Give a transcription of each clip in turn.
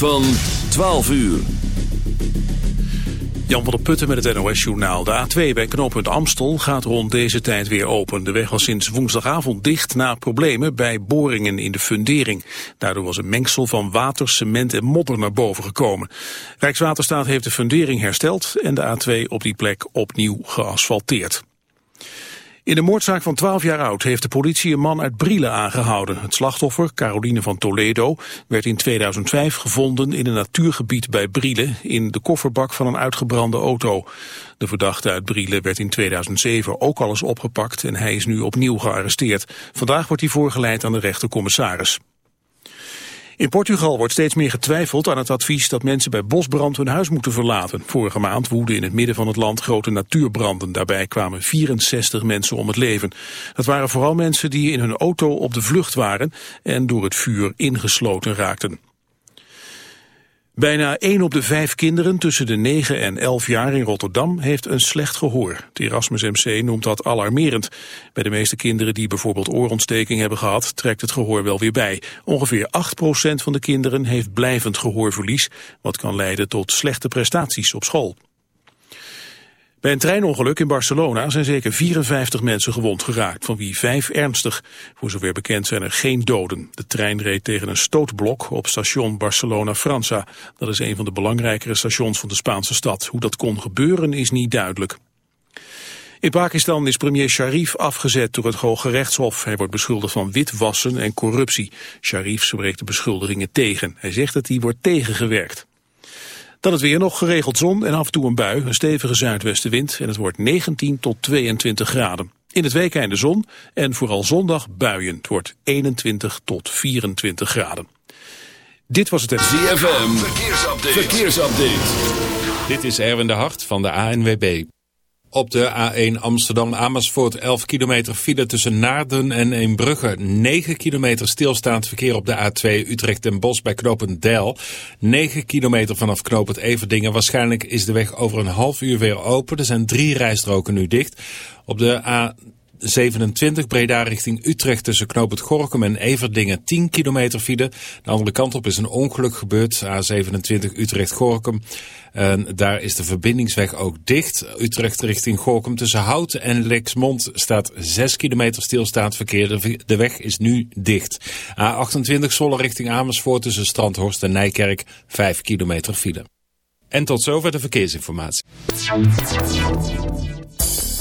Van 12 uur. Jan van der Putten met het NOS-journaal. De A2 bij knooppunt Amstel gaat rond deze tijd weer open. De weg was sinds woensdagavond dicht na problemen bij boringen in de fundering. Daardoor was een mengsel van water, cement en modder naar boven gekomen. Rijkswaterstaat heeft de fundering hersteld en de A2 op die plek opnieuw geasfalteerd. In de moordzaak van 12 jaar oud heeft de politie een man uit Brielen aangehouden. Het slachtoffer, Caroline van Toledo, werd in 2005 gevonden in een natuurgebied bij Brielen in de kofferbak van een uitgebrande auto. De verdachte uit Brielen werd in 2007 ook al eens opgepakt en hij is nu opnieuw gearresteerd. Vandaag wordt hij voorgeleid aan de rechtercommissaris. In Portugal wordt steeds meer getwijfeld aan het advies dat mensen bij bosbrand hun huis moeten verlaten. Vorige maand woedden in het midden van het land grote natuurbranden. Daarbij kwamen 64 mensen om het leven. Dat waren vooral mensen die in hun auto op de vlucht waren en door het vuur ingesloten raakten. Bijna 1 op de 5 kinderen tussen de 9 en 11 jaar in Rotterdam heeft een slecht gehoor. Het Erasmus MC noemt dat alarmerend. Bij de meeste kinderen die bijvoorbeeld oorontsteking hebben gehad, trekt het gehoor wel weer bij. Ongeveer 8% van de kinderen heeft blijvend gehoorverlies, wat kan leiden tot slechte prestaties op school. Bij een treinongeluk in Barcelona zijn zeker 54 mensen gewond geraakt, van wie vijf ernstig. Voor zover bekend zijn er geen doden. De trein reed tegen een stootblok op station Barcelona-França. Dat is een van de belangrijkere stations van de Spaanse stad. Hoe dat kon gebeuren is niet duidelijk. In Pakistan is premier Sharif afgezet door het Hoge Rechtshof. Hij wordt beschuldigd van witwassen en corruptie. Sharif spreekt de beschuldigingen tegen. Hij zegt dat hij wordt tegengewerkt. Dan het weer nog geregeld zon en af en toe een bui, een stevige zuidwestenwind en het wordt 19 tot 22 graden. In het weekend de zon en vooral zondag buien. Het wordt 21 tot 24 graden. Dit was het... ZFM, verkeersupdate. verkeersupdate. Dit is Erwin de Hart van de ANWB. Op de A1 Amsterdam-Amersfoort 11 kilometer file tussen Naarden en Eembrugge. 9 kilometer stilstaand verkeer op de A2 Utrecht en Bos bij knooppunt Deil. 9 kilometer vanaf knooppunt Everdingen. Waarschijnlijk is de weg over een half uur weer open. Er zijn drie rijstroken nu dicht. Op de A 27 Breda richting Utrecht tussen knooppunt Gorkum en Everdingen 10 kilometer file. De andere kant op is een ongeluk gebeurd. A27 Utrecht-Gorkum. En daar is de verbindingsweg ook dicht. Utrecht richting Gorkum tussen Houten en Lexmond staat 6 kilometer stilstaand verkeer. De weg is nu dicht. A28 Zolle richting Amersfoort tussen Strandhorst en Nijkerk 5 kilometer file. En tot zover de verkeersinformatie.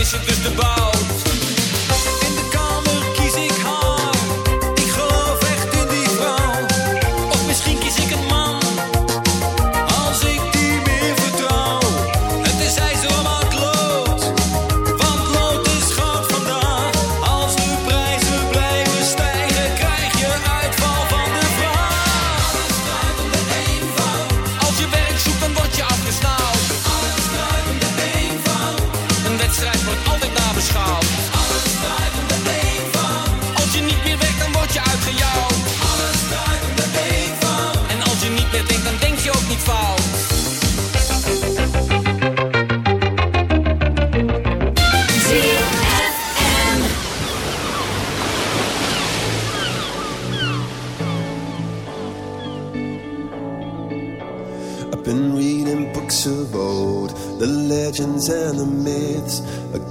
is het dus de.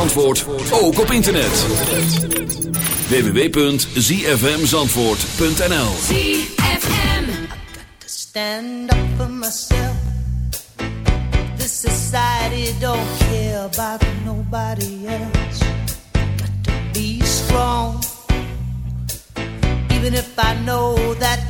Zandvoort, ook op internet. www.zfmzandvoort.nl ZFM. stand up for myself. This society don't care about nobody else. Got to be strong, even if I know that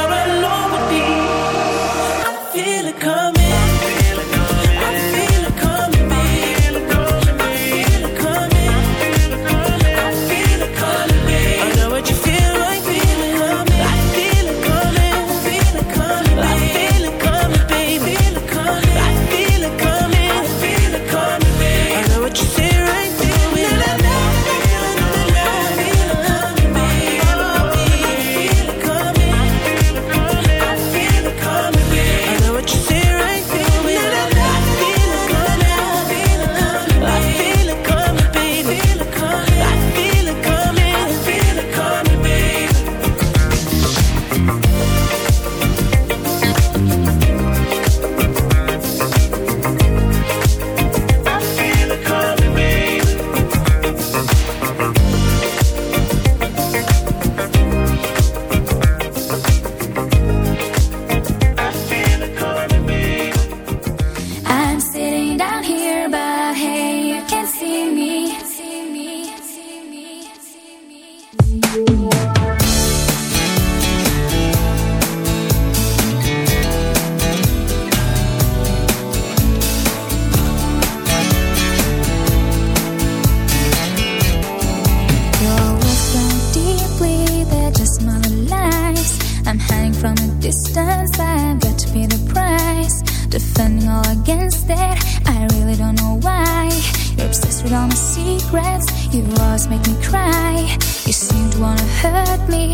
distance I've got to pay the price. Defending all against it. I really don't know why. You're obsessed with all my secrets. You always make me cry. You seem to wanna hurt me.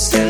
still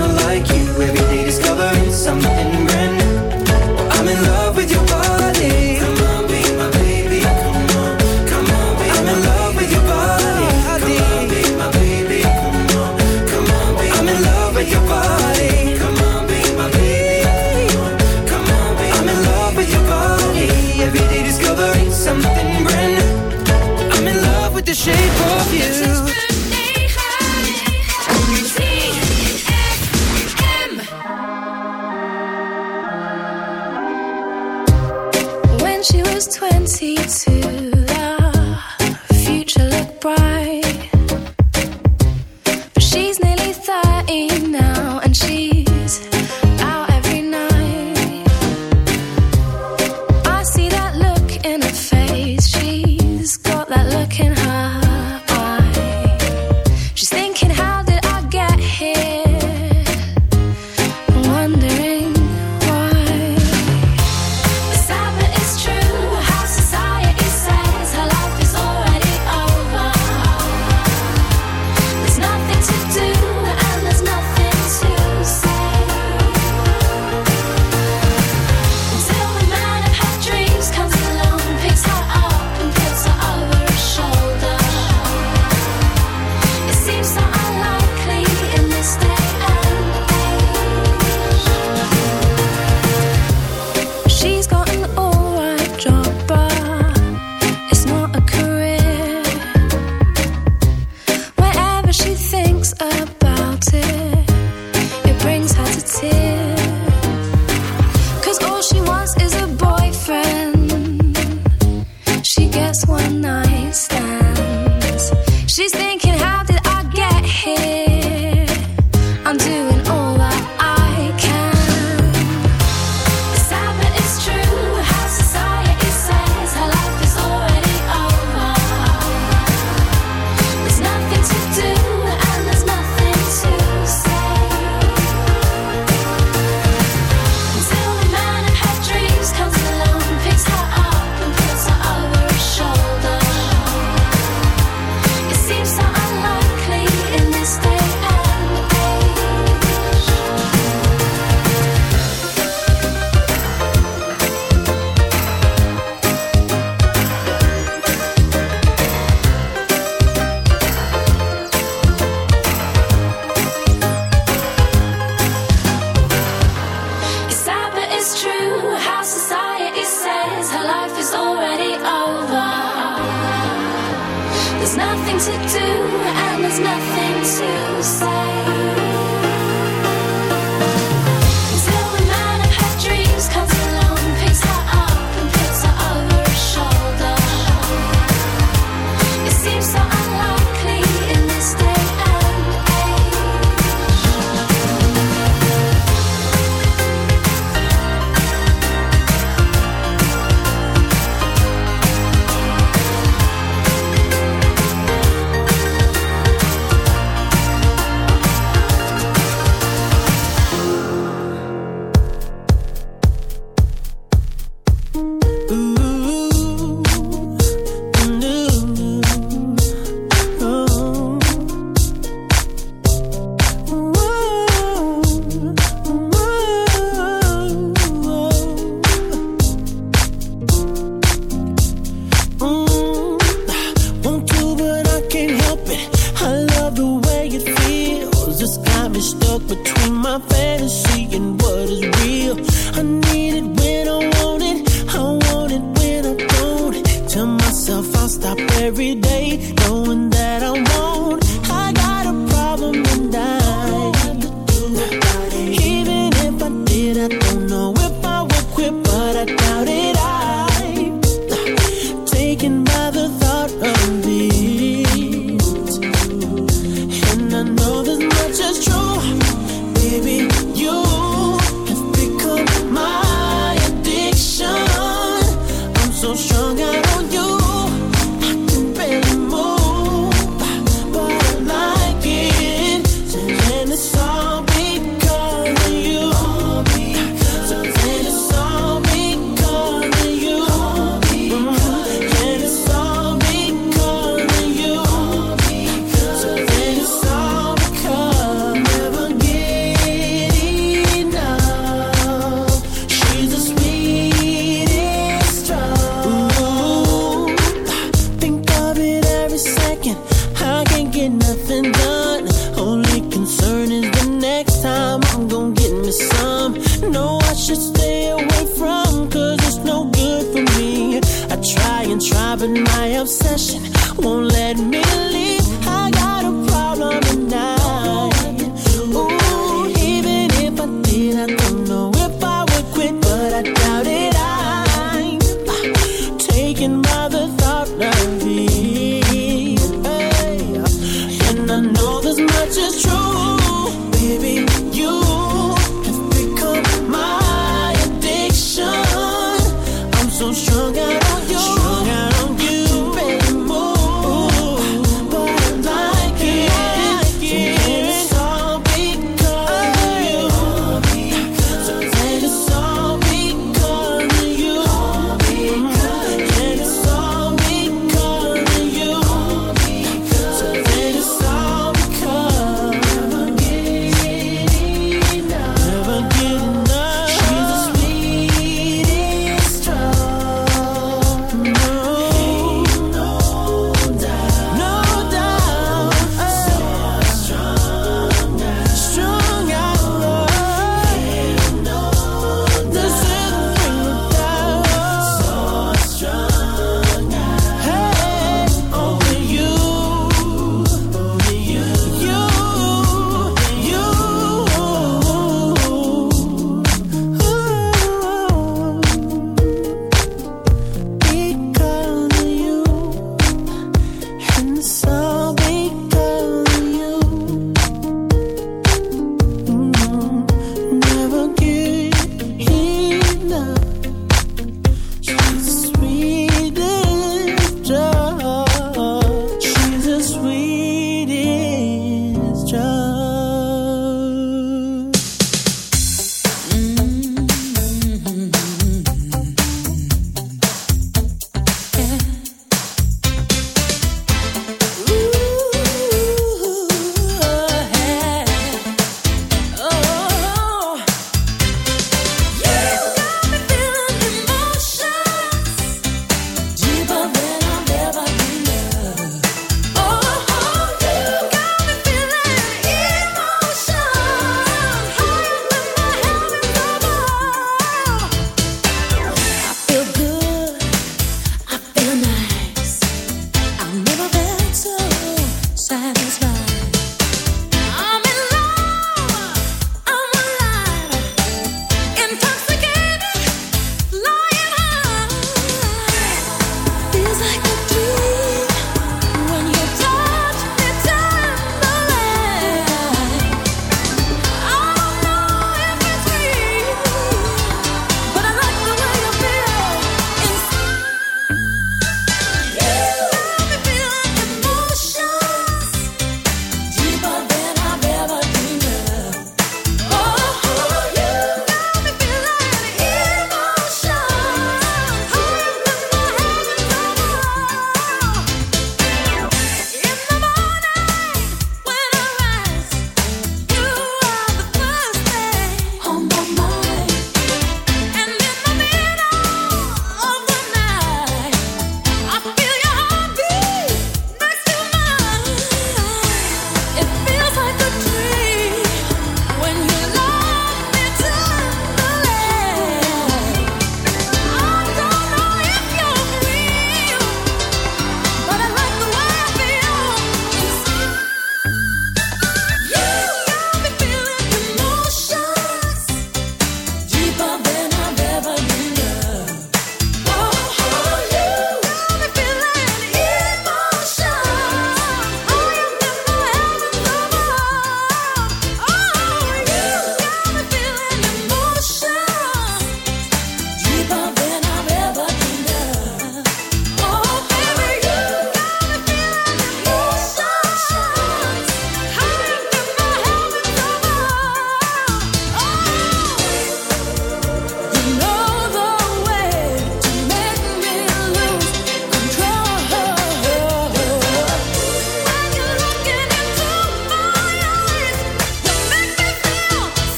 but my obsession won't let me leave.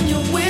on your way.